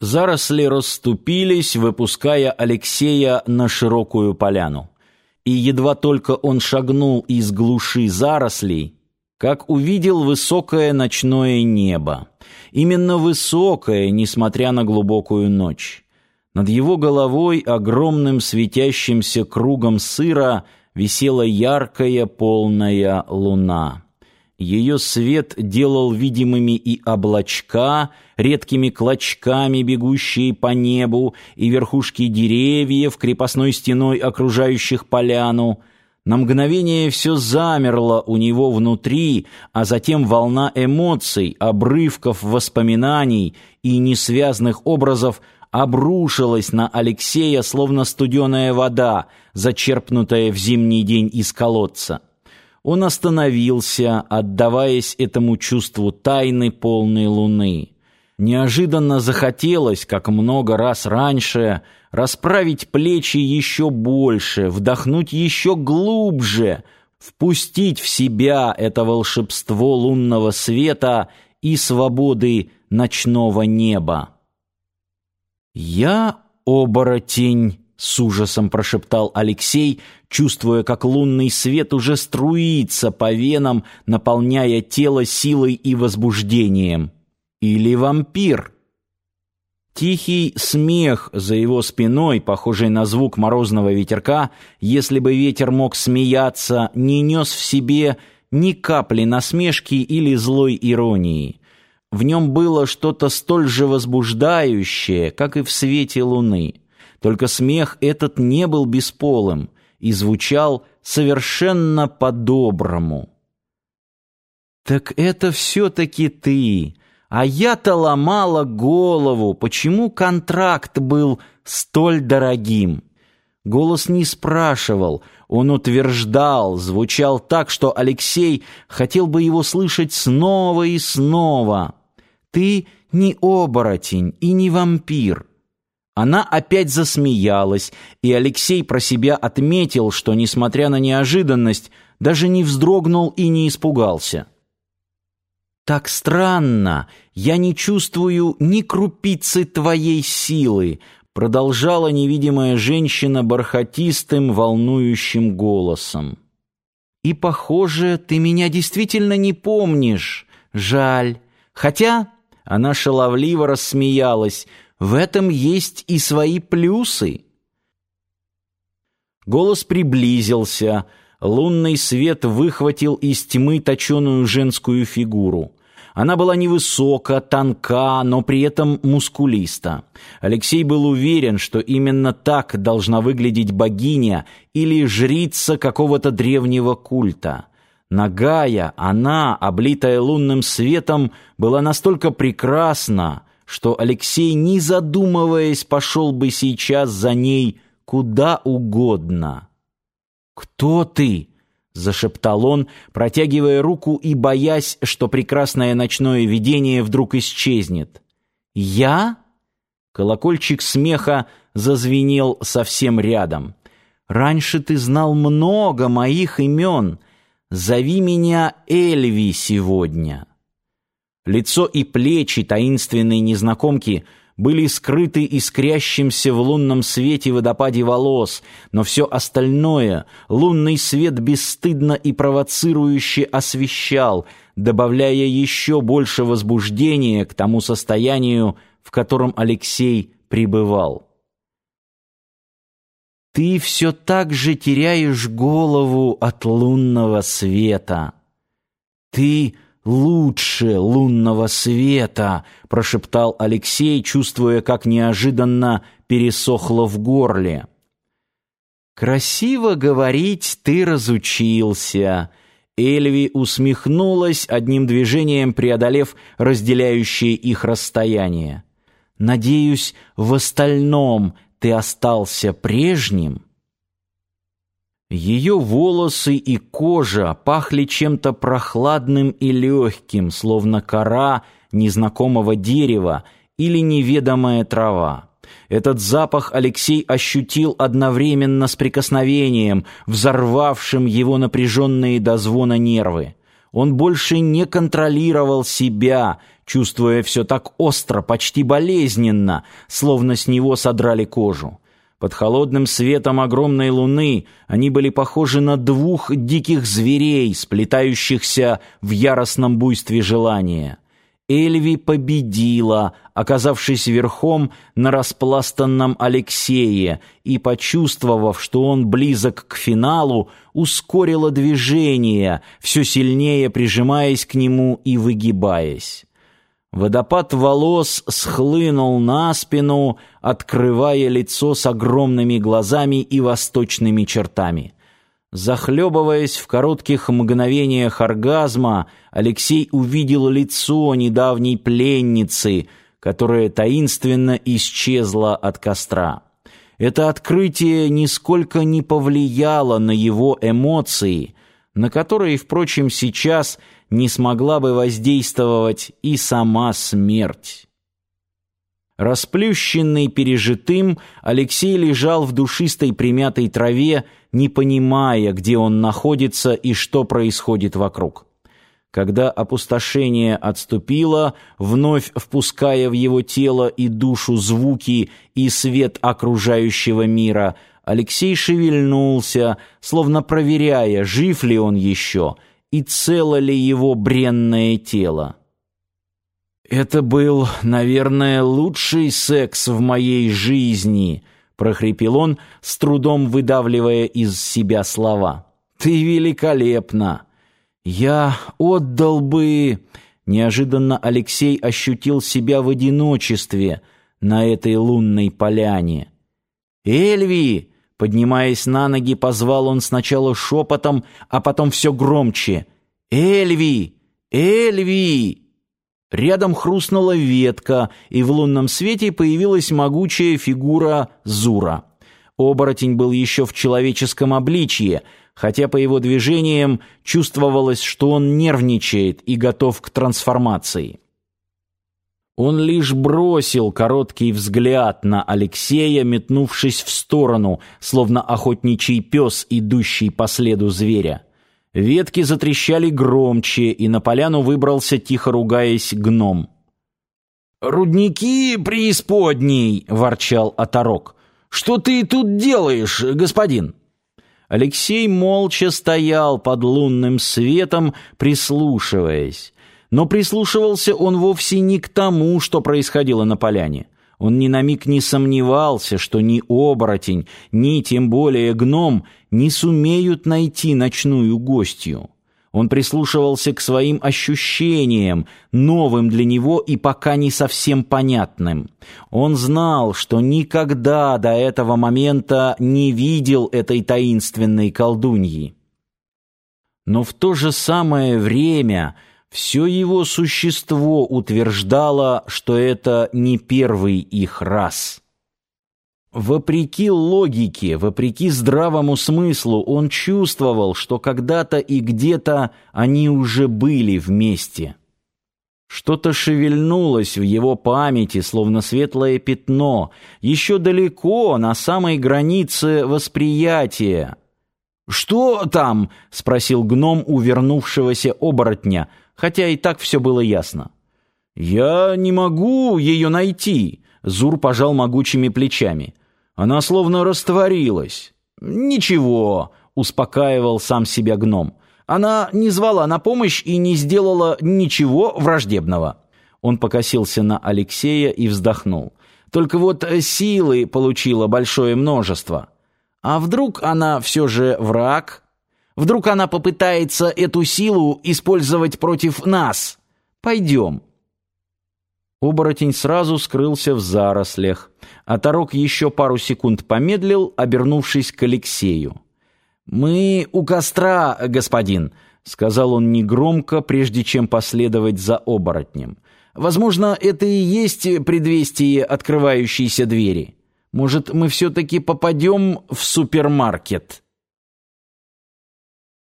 Заросли расступились, выпуская Алексея на широкую поляну. И едва только он шагнул из глуши зарослей, как увидел высокое ночное небо. Именно высокое, несмотря на глубокую ночь. Над его головой огромным светящимся кругом сыра висела яркая полная луна. Ее свет делал видимыми и облачка, редкими клочками бегущие по небу, и верхушки деревьев, крепостной стеной окружающих поляну. На мгновение все замерло у него внутри, а затем волна эмоций, обрывков воспоминаний и несвязных образов обрушилась на Алексея, словно студеная вода, зачерпнутая в зимний день из колодца. Он остановился, отдаваясь этому чувству тайны полной луны. Неожиданно захотелось, как много раз раньше, расправить плечи еще больше, вдохнуть еще глубже, впустить в себя это волшебство лунного света и свободы ночного неба. «Я оборотень», — с ужасом прошептал Алексей, чувствуя, как лунный свет уже струится по венам, наполняя тело силой и возбуждением. Или вампир. Тихий смех за его спиной, похожий на звук морозного ветерка, если бы ветер мог смеяться, не нес в себе ни капли насмешки или злой иронии. В нем было что-то столь же возбуждающее, как и в свете луны. Только смех этот не был бесполым и звучал совершенно по-доброму. «Так это все-таки ты, а я-то ломала голову, почему контракт был столь дорогим?» Голос не спрашивал, он утверждал, звучал так, что Алексей хотел бы его слышать снова и снова. «Ты не оборотень и не вампир». Она опять засмеялась, и Алексей про себя отметил, что, несмотря на неожиданность, даже не вздрогнул и не испугался. «Так странно, я не чувствую ни крупицы твоей силы», продолжала невидимая женщина бархатистым, волнующим голосом. «И, похоже, ты меня действительно не помнишь. Жаль. Хотя...» Она шаловливо рассмеялась — в этом есть и свои плюсы. Голос приблизился. Лунный свет выхватил из тьмы точеную женскую фигуру. Она была невысока, тонка, но при этом мускулиста. Алексей был уверен, что именно так должна выглядеть богиня или жрица какого-то древнего культа. Нагая, она, облитая лунным светом, была настолько прекрасна, что Алексей, не задумываясь, пошел бы сейчас за ней куда угодно. «Кто ты?» — зашептал он, протягивая руку и боясь, что прекрасное ночное видение вдруг исчезнет. «Я?» Колокольчик смеха зазвенел совсем рядом. «Раньше ты знал много моих имен. Зови меня Эльви сегодня». Лицо и плечи таинственной незнакомки были скрыты искрящимся в лунном свете водопаде волос, но все остальное лунный свет бесстыдно и провоцирующе освещал, добавляя еще больше возбуждения к тому состоянию, в котором Алексей пребывал. «Ты все так же теряешь голову от лунного света. Ты...» лучше лунного света!» — прошептал Алексей, чувствуя, как неожиданно пересохло в горле. «Красиво говорить ты разучился!» Эльви усмехнулась, одним движением преодолев разделяющее их расстояние. «Надеюсь, в остальном ты остался прежним?» Ее волосы и кожа пахли чем-то прохладным и легким, словно кора незнакомого дерева или неведомая трава. Этот запах Алексей ощутил одновременно с прикосновением, взорвавшим его напряженные до звона нервы. Он больше не контролировал себя, чувствуя все так остро, почти болезненно, словно с него содрали кожу. Под холодным светом огромной луны они были похожи на двух диких зверей, сплетающихся в яростном буйстве желания. Эльви победила, оказавшись верхом на распластанном Алексее, и, почувствовав, что он близок к финалу, ускорила движение, все сильнее прижимаясь к нему и выгибаясь. Водопад волос схлынул на спину, открывая лицо с огромными глазами и восточными чертами. Захлебываясь в коротких мгновениях оргазма, Алексей увидел лицо недавней пленницы, которая таинственно исчезла от костра. Это открытие нисколько не повлияло на его эмоции, на которые, впрочем, сейчас – не смогла бы воздействовать и сама смерть. Расплющенный пережитым, Алексей лежал в душистой примятой траве, не понимая, где он находится и что происходит вокруг. Когда опустошение отступило, вновь впуская в его тело и душу звуки и свет окружающего мира, Алексей шевельнулся, словно проверяя, жив ли он еще — и цело ли его бренное тело. «Это был, наверное, лучший секс в моей жизни», — прохрипел он, с трудом выдавливая из себя слова. «Ты великолепна! Я отдал бы...» Неожиданно Алексей ощутил себя в одиночестве на этой лунной поляне. «Эльви!» Поднимаясь на ноги, позвал он сначала шепотом, а потом все громче. «Эльви! Эльви!» Рядом хрустнула ветка, и в лунном свете появилась могучая фигура Зура. Оборотень был еще в человеческом обличье, хотя по его движениям чувствовалось, что он нервничает и готов к трансформации. Он лишь бросил короткий взгляд на Алексея, метнувшись в сторону, словно охотничий пес, идущий по следу зверя. Ветки затрещали громче, и на поляну выбрался, тихо ругаясь, гном. «Рудники преисподней!» — ворчал оторок. «Что ты тут делаешь, господин?» Алексей молча стоял под лунным светом, прислушиваясь. Но прислушивался он вовсе не к тому, что происходило на поляне. Он ни на миг не сомневался, что ни оборотень, ни тем более гном не сумеют найти ночную гостью. Он прислушивался к своим ощущениям, новым для него и пока не совсем понятным. Он знал, что никогда до этого момента не видел этой таинственной колдуньи. Но в то же самое время все его существо утверждало, что это не первый их раз. Вопреки логике, вопреки здравому смыслу, он чувствовал, что когда-то и где-то они уже были вместе. Что-то шевельнулось в его памяти, словно светлое пятно, еще далеко, на самой границе восприятия. «Что там?» — спросил гном у вернувшегося оборотня — хотя и так все было ясно. «Я не могу ее найти», — Зур пожал могучими плечами. «Она словно растворилась». «Ничего», — успокаивал сам себя гном. «Она не звала на помощь и не сделала ничего враждебного». Он покосился на Алексея и вздохнул. «Только вот силы получила большое множество. А вдруг она все же враг?» Вдруг она попытается эту силу использовать против нас? Пойдем». Оборотень сразу скрылся в зарослях, а Тарок еще пару секунд помедлил, обернувшись к Алексею. «Мы у костра, господин», — сказал он негромко, прежде чем последовать за оборотнем. «Возможно, это и есть предвестие открывающейся двери. Может, мы все-таки попадем в супермаркет?»